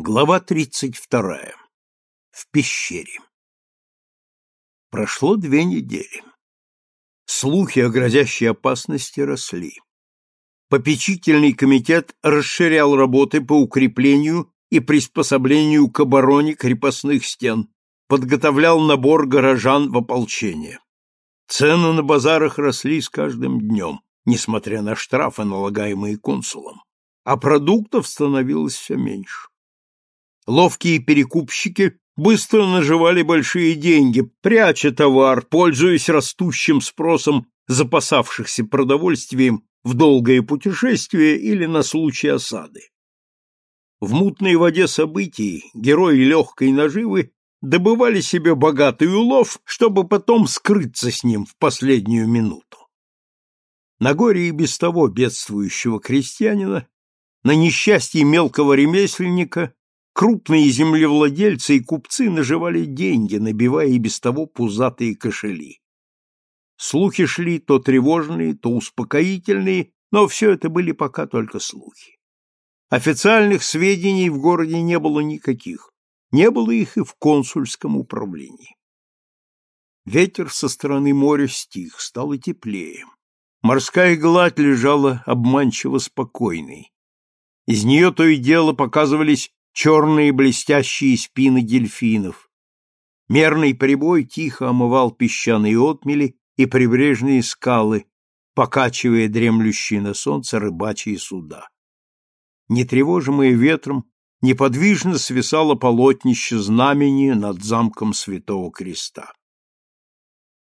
Глава тридцать вторая. В пещере. Прошло две недели. Слухи о грозящей опасности росли. Попечительный комитет расширял работы по укреплению и приспособлению к обороне крепостных стен, подготовлял набор горожан в ополчение. Цены на базарах росли с каждым днем, несмотря на штрафы, налагаемые консулом, а продуктов становилось все меньше. Ловкие перекупщики быстро наживали большие деньги, пряча товар, пользуясь растущим спросом запасавшихся продовольствием в долгое путешествие или на случай осады. В мутной воде событий герои легкой наживы добывали себе богатый улов, чтобы потом скрыться с ним в последнюю минуту. На горе и без того бедствующего крестьянина, на несчастье мелкого ремесленника Крупные землевладельцы и купцы наживали деньги, набивая и без того пузатые кошели. Слухи шли то тревожные, то успокоительные, но все это были пока только слухи. Официальных сведений в городе не было никаких, не было их и в консульском управлении. Ветер со стороны моря стих, стало теплее. Морская гладь лежала обманчиво спокойной. Из нее то и дело показывались черные блестящие спины дельфинов. Мерный прибой тихо омывал песчаные отмели и прибрежные скалы, покачивая дремлющие на солнце рыбачьи суда. Нетревожимые ветром, неподвижно свисало полотнище знамени над замком Святого Креста.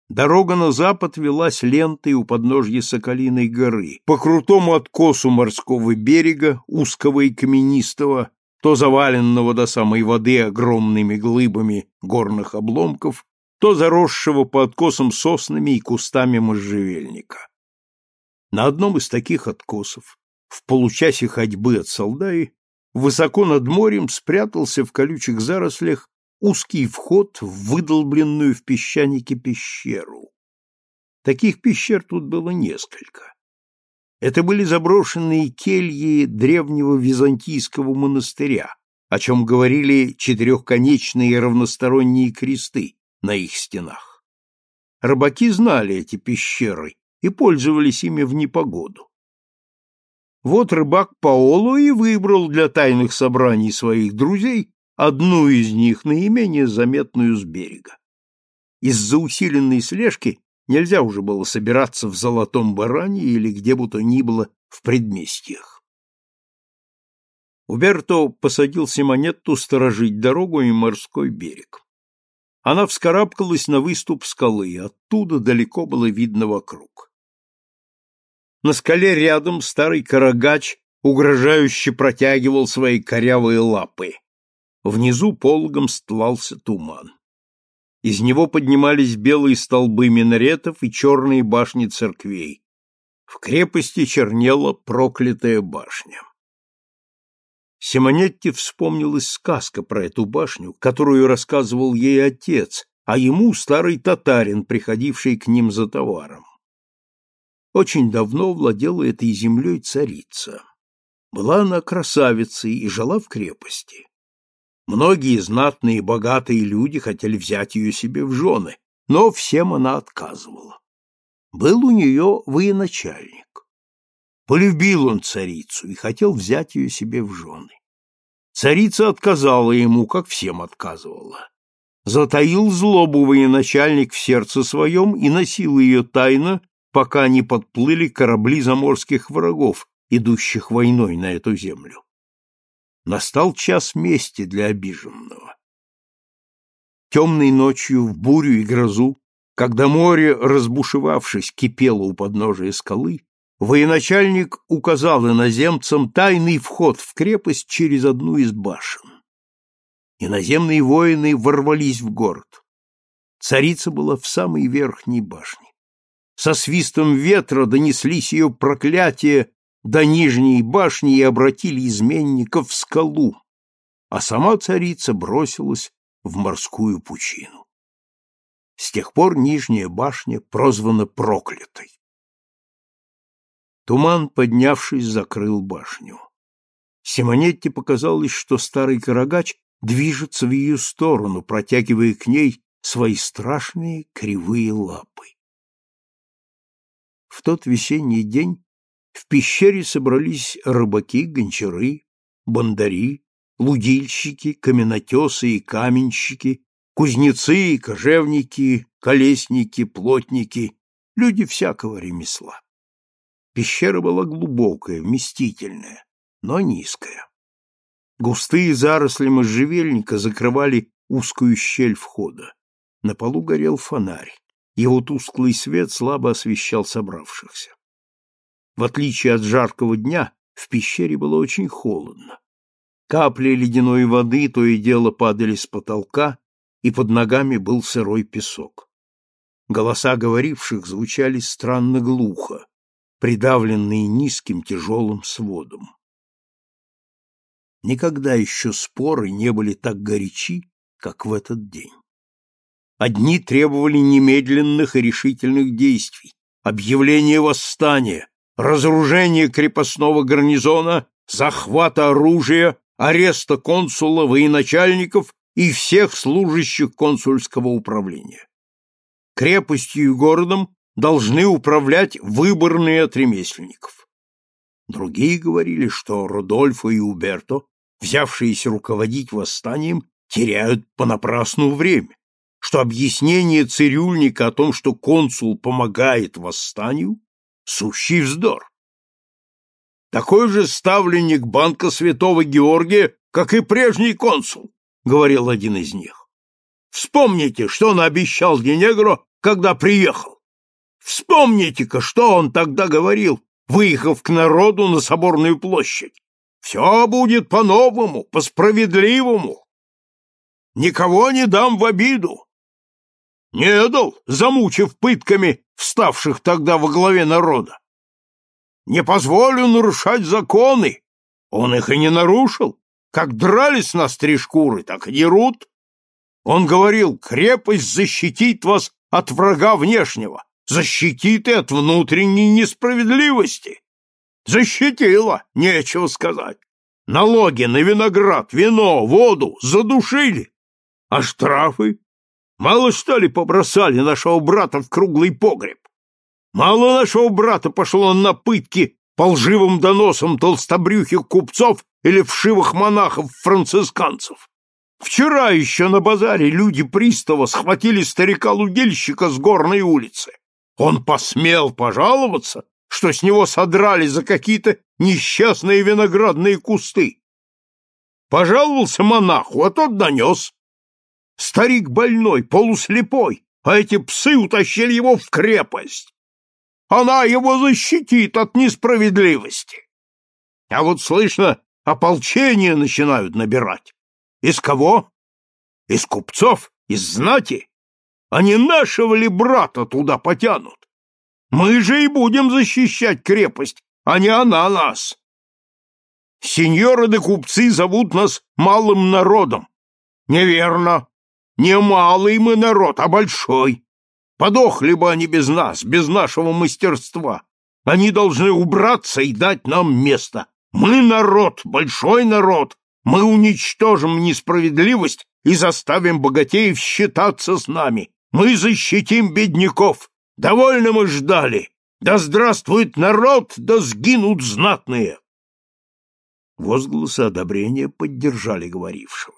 Дорога на запад велась лентой у подножья Соколиной горы, по крутому откосу морского берега, узкого и каменистого, то заваленного до самой воды огромными глыбами горных обломков, то заросшего по откосам соснами и кустами можжевельника. На одном из таких откосов, в получасе ходьбы от Солдаи, высоко над морем спрятался в колючих зарослях узкий вход в выдолбленную в песчанике пещеру. Таких пещер тут было несколько. Это были заброшенные кельи древнего византийского монастыря, о чем говорили четырехконечные равносторонние кресты на их стенах. Рыбаки знали эти пещеры и пользовались ими в непогоду. Вот рыбак Паоло и выбрал для тайных собраний своих друзей одну из них, наименее заметную с берега. Из-за усиленной слежки Нельзя уже было собираться в Золотом Баране или где бы то ни было в предместьях. Уберто посадил Симонетту сторожить дорогу и морской берег. Она вскарабкалась на выступ скалы, оттуда далеко было видно вокруг. На скале рядом старый карагач угрожающе протягивал свои корявые лапы. Внизу пологом стлался туман. Из него поднимались белые столбы минаретов и черные башни церквей. В крепости чернела проклятая башня. Симонетти вспомнилась сказка про эту башню, которую рассказывал ей отец, а ему старый татарин, приходивший к ним за товаром. Очень давно владела этой землей царица. Была она красавицей и жила в крепости. Многие знатные и богатые люди хотели взять ее себе в жены, но всем она отказывала. Был у нее военачальник. Полюбил он царицу и хотел взять ее себе в жены. Царица отказала ему, как всем отказывала. Затаил злобу военачальник в сердце своем и носил ее тайно, пока не подплыли корабли заморских врагов, идущих войной на эту землю. Настал час мести для обиженного. Темной ночью, в бурю и грозу, когда море, разбушевавшись, кипело у подножия скалы, военачальник указал иноземцам тайный вход в крепость через одну из башен. Иноземные воины ворвались в город. Царица была в самой верхней башне. Со свистом ветра донеслись ее проклятия до нижней башни и обратили изменников в скалу, а сама царица бросилась в морскую пучину. С тех пор нижняя башня прозвана проклятой. Туман, поднявшись, закрыл башню. Симонетти показалось, что старый карагач движется в ее сторону, протягивая к ней свои страшные кривые лапы. В тот весенний день в пещере собрались рыбаки, гончары, бандари, лудильщики, каменотесы и каменщики, кузнецы и кожевники, колесники, плотники, люди всякого ремесла. Пещера была глубокая, вместительная, но низкая. Густые заросли можжевельника закрывали узкую щель входа. На полу горел фонарь. Его тусклый свет слабо освещал собравшихся. В отличие от жаркого дня, в пещере было очень холодно. Капли ледяной воды то и дело падали с потолка, и под ногами был сырой песок. Голоса говоривших звучали странно глухо, придавленные низким тяжелым сводом. Никогда еще споры не были так горячи, как в этот день. Одни требовали немедленных и решительных действий, объявления восстания, разоружения крепостного гарнизона, захвата оружия, ареста консула, военачальников и всех служащих консульского управления. Крепостью и городом должны управлять выборные от ремесленников. Другие говорили, что Рудольфо и Уберто, взявшиеся руководить восстанием, теряют понапрасну время, что объяснение цирюльника о том, что консул помогает восстанию, сущий вздор. Такой же ставленник банка святого Георгия, как и прежний консул, говорил один из них. Вспомните, что он обещал Денегро, когда приехал. Вспомните-ка, что он тогда говорил, выехав к народу на соборную площадь. Все будет по-новому, по-справедливому. Никого не дам в обиду. Не дал, замучив пытками вставших тогда во главе народа. Не позволю нарушать законы. Он их и не нарушил. Как дрались нас три шкуры, так и дерут. Он говорил, крепость защитит вас от врага внешнего, защитит и от внутренней несправедливости. Защитила, нечего сказать. Налоги на виноград, вино, воду задушили. А штрафы? Мало что ли побросали нашего брата в круглый погреб? Мало нашего брата пошло на пытки по лживым доносам толстобрюхих купцов или вшивых монахов-францисканцев. Вчера еще на базаре люди пристава схватили старика-лудильщика с горной улицы. Он посмел пожаловаться, что с него содрали за какие-то несчастные виноградные кусты. Пожаловался монаху, а тот донес. Старик больной, полуслепой, а эти псы утащили его в крепость. Она его защитит от несправедливости. А вот, слышно, ополчение начинают набирать. Из кого? Из купцов? Из знати? Они нашего ли брата туда потянут? Мы же и будем защищать крепость, а не она нас. Сеньоры да купцы зовут нас малым народом. Неверно. Не малый мы народ, а большой. Подохли бы они без нас, без нашего мастерства. Они должны убраться и дать нам место. Мы народ, большой народ. Мы уничтожим несправедливость и заставим богатеев считаться с нами. Мы защитим бедняков. Довольно мы ждали. Да здравствует народ, да сгинут знатные. Возгласы одобрения поддержали говорившего.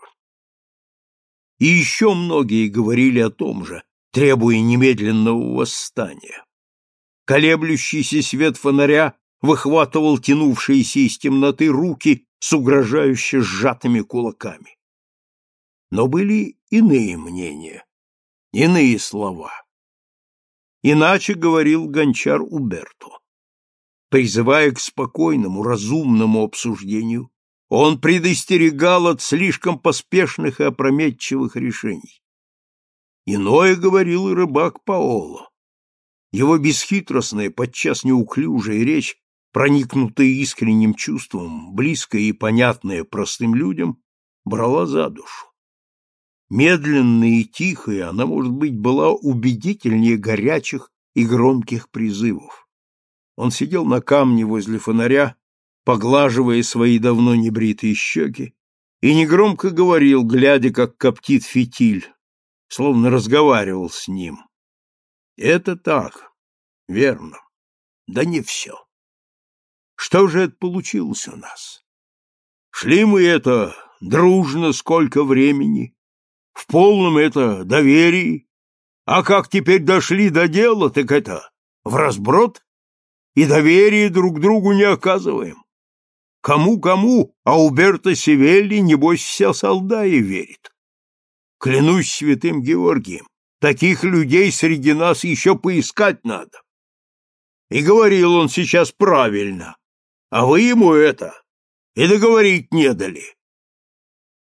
И еще многие говорили о том же, требуя немедленного восстания. Колеблющийся свет фонаря выхватывал тянувшиеся из темноты руки с угрожающе сжатыми кулаками. Но были иные мнения, иные слова. Иначе говорил гончар Уберто. Призывая к спокойному, разумному обсуждению, он предостерегал от слишком поспешных и опрометчивых решений. Иное говорил и рыбак Паоло. Его бесхитростная, подчас неуклюжая речь, проникнутая искренним чувством, близкая и понятная простым людям, брала за душу. Медленная и тихая она, может быть, была убедительнее горячих и громких призывов. Он сидел на камне возле фонаря поглаживая свои давно небритые щеки, и негромко говорил, глядя, как коптит фитиль, словно разговаривал с ним. Это так, верно. Да не все. Что же это получилось у нас? Шли мы это дружно сколько времени, в полном это доверии, а как теперь дошли до дела, так это в разброд и доверие друг другу не оказываем. Кому-кому, а Уберто Севелли, небось, вся солдая верит. Клянусь святым Георгием, таких людей среди нас еще поискать надо. И говорил он сейчас правильно, а вы ему это и договорить не дали.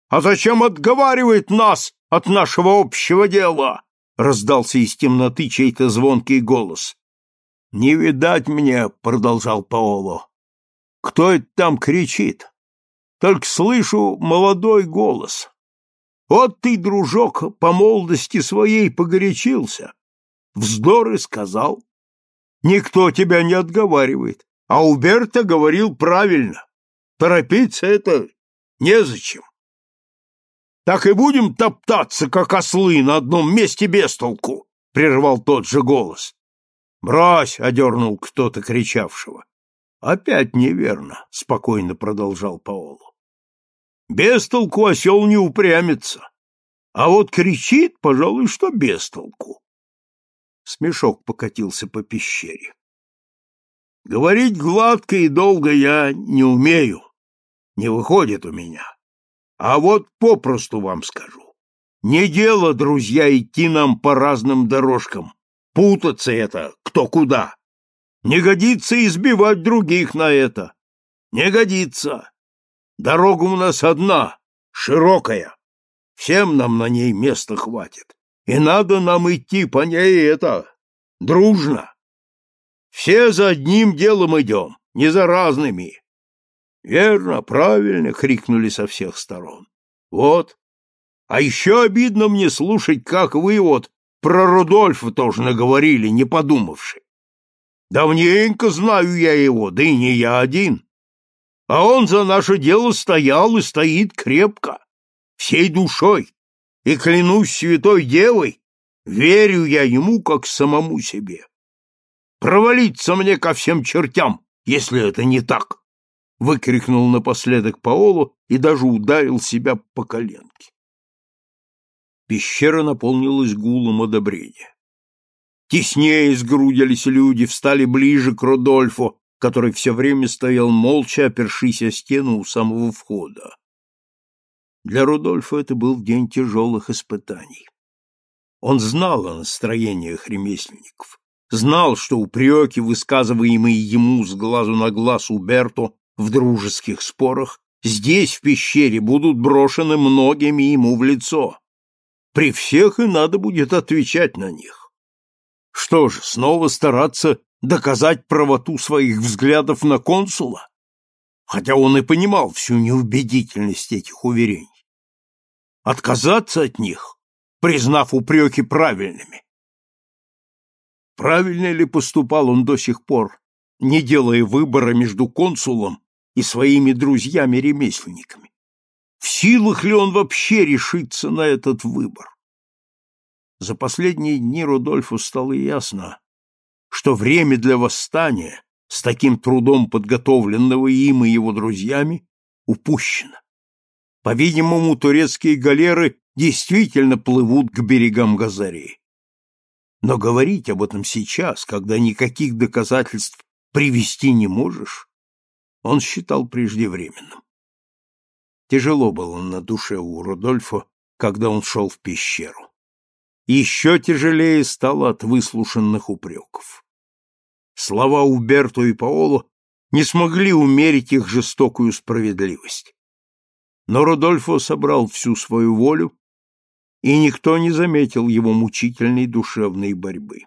А зачем отговаривает нас от нашего общего дела? Раздался из темноты чей-то звонкий голос. Не видать мне, продолжал Паоло. Кто это там кричит? Только слышу молодой голос. Вот ты, дружок, по молодости своей погорячился. Вздоры сказал. Никто тебя не отговаривает. А Уберта говорил правильно. Торопиться это незачем. Так и будем топтаться, как ослы, на одном месте без толку, — прервал тот же голос. «Брось!» — одернул кто-то кричавшего. «Опять неверно», — спокойно продолжал Паоло. «Без толку осел не упрямится, а вот кричит, пожалуй, что без толку». Смешок покатился по пещере. «Говорить гладко и долго я не умею, не выходит у меня. А вот попросту вам скажу. Не дело, друзья, идти нам по разным дорожкам, путаться это кто куда. Не годится избивать других на это. Не годится. Дорога у нас одна, широкая. Всем нам на ней места хватит. И надо нам идти по ней это, дружно. Все за одним делом идем, не за разными. Верно, правильно, крикнули со всех сторон. Вот. А еще обидно мне слушать, как вы вот про Рудольфа тоже наговорили, не подумавши. Давненько знаю я его, да и не я один. А он за наше дело стоял и стоит крепко, всей душой. И клянусь святой девой, верю я ему как самому себе. Провалиться мне ко всем чертям, если это не так, — выкрикнул напоследок Паолу и даже ударил себя по коленке. Пещера наполнилась гулом одобрения. Теснее сгрудились люди, встали ближе к Родольфу, который все время стоял молча, опершись о стену у самого входа. Для Рудольфа это был день тяжелых испытаний. Он знал о настроениях ремесленников, знал, что упреки, высказываемые ему с глазу на глаз Уберто в дружеских спорах, здесь, в пещере, будут брошены многими ему в лицо. При всех и надо будет отвечать на них. Что ж, снова стараться доказать правоту своих взглядов на консула? Хотя он и понимал всю неубедительность этих уверений. Отказаться от них, признав упреки правильными. Правильно ли поступал он до сих пор, не делая выбора между консулом и своими друзьями-ремесленниками? В силах ли он вообще решиться на этот выбор? За последние дни Рудольфу стало ясно, что время для восстания, с таким трудом подготовленного им и его друзьями, упущено. По-видимому, турецкие галеры действительно плывут к берегам Газарии. Но говорить об этом сейчас, когда никаких доказательств привести не можешь, он считал преждевременным. Тяжело было на душе у Рудольфа, когда он шел в пещеру еще тяжелее стало от выслушанных упреков. Слова Уберту и Паоло не смогли умерить их жестокую справедливость. Но Рудольфо собрал всю свою волю, и никто не заметил его мучительной душевной борьбы.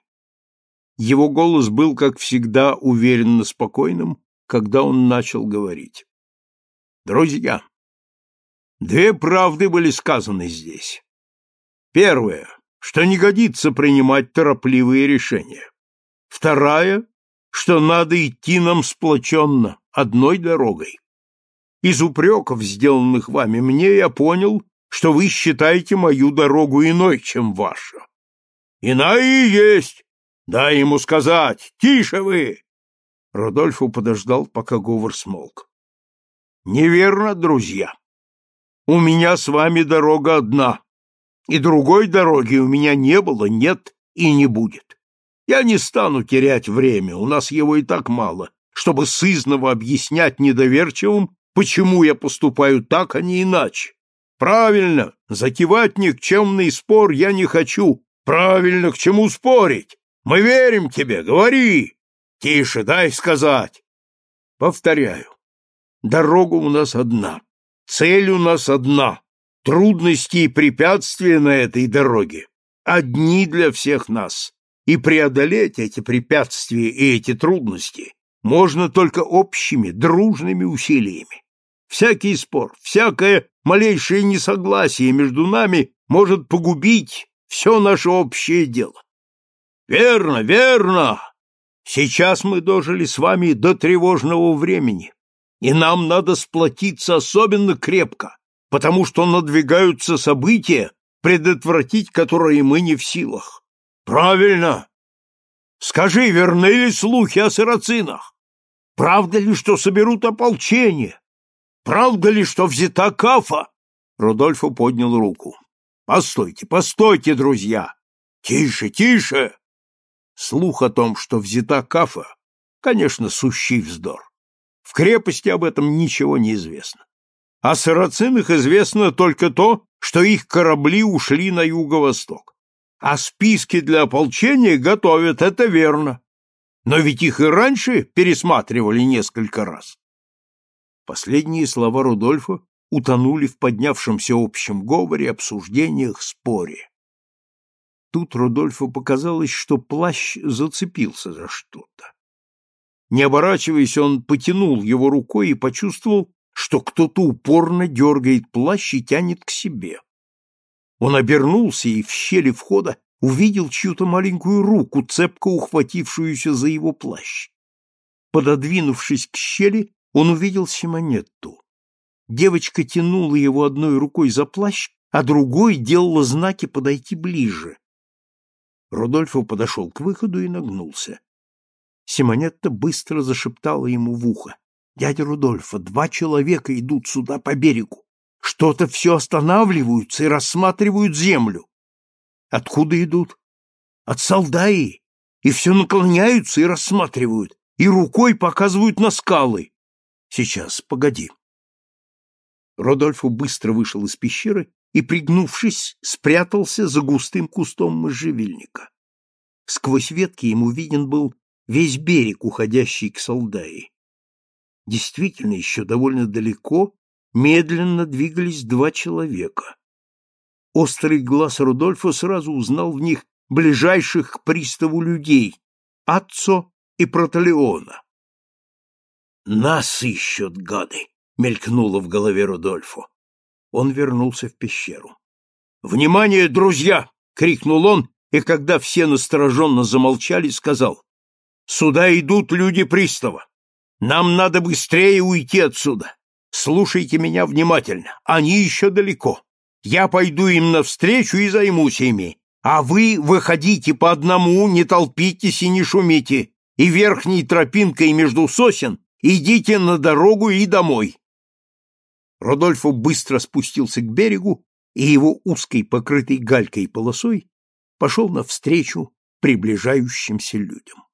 Его голос был, как всегда, уверенно спокойным, когда он начал говорить. «Друзья, две правды были сказаны здесь. Первое что не годится принимать торопливые решения. Вторая, что надо идти нам сплоченно, одной дорогой. Из упреков, сделанных вами мне, я понял, что вы считаете мою дорогу иной, чем ваша. Иная и есть. Дай ему сказать. Тише вы. Родольфо подождал, пока говор смолк. Неверно, друзья. У меня с вами дорога одна, и другой дороги у меня не было, нет и не будет. Я не стану терять время, у нас его и так мало, чтобы сызново объяснять недоверчивым, почему я поступаю так, а не иначе. Правильно, закивать никчемный спор я не хочу. Правильно, к чему спорить? Мы верим тебе, говори. Тише, дай сказать. Повторяю. Дорога у нас одна. Цель у нас одна. Трудности и препятствия на этой дороге одни для всех нас. И преодолеть эти препятствия и эти трудности можно только общими, дружными усилиями. Всякий спор, всякое малейшее несогласие между нами может погубить все наше общее дело. Верно, верно. Сейчас мы дожили с вами до тревожного времени, и нам надо сплотиться особенно крепко, потому что надвигаются события, предотвратить которые мы не в силах. Правильно. Скажи, верны ли слухи о сарацинах? Правда ли, что соберут ополчение? Правда ли, что взята Кафа? Рудольфо поднял руку. Постойте, постойте, друзья. Тише, тише. Слух о том, что взята Кафа, конечно, сущий вздор. В крепости об этом ничего не известно. О сарацинах известно только то, что их корабли ушли на юго-восток. А списки для ополчения готовят, это верно. Но ведь их и раньше пересматривали несколько раз. Последние слова Рудольфа утонули в поднявшемся общем говоре, обсуждениях, споре. Тут Рудольфу показалось, что плащ зацепился за что-то. Не оборачиваясь, он потянул его рукой и почувствовал, что кто-то упорно дергает плащ и тянет к себе. Он обернулся и в щели входа увидел чью-то маленькую руку, цепко ухватившуюся за его плащ. Пододвинувшись к щели, он увидел Симонетту. Девочка тянула его одной рукой за плащ, а другой делала знаки подойти ближе. Рудольфо подошел к выходу и нагнулся. Симонетта быстро зашептала ему в ухо. — Дядя Рудольфо, два человека идут сюда по берегу. Что-то все останавливаются и рассматривают землю. — Откуда идут? — От Салдаи. И все наклоняются и рассматривают, и рукой показывают на скалы. Сейчас, погоди. Родольфо быстро вышел из пещеры и, пригнувшись, спрятался за густым кустом можжевельника. Сквозь ветки ему виден был весь берег, уходящий к Солдаи. Действительно, еще довольно далеко медленно двигались два человека. Острый глаз Рудольфа сразу узнал в них ближайших к приставу людей — Аццо и Протолеона. «Нас ищут, гады!» — мелькнуло в голове Рудольфу. Он вернулся в пещеру. «Внимание, друзья!» — крикнул он, и когда все настороженно замолчали, сказал. «Сюда идут люди пристава. Нам надо быстрее уйти отсюда. Слушайте меня внимательно. Они еще далеко. Я пойду им навстречу и займусь ими. А вы выходите по одному, не толпитесь и не шумите. И верхней тропинкой между сосен Идите на дорогу и домой. Родольфо быстро спустился к берегу, и его узкой, покрытой галькой полосой пошел навстречу приближающимся людям.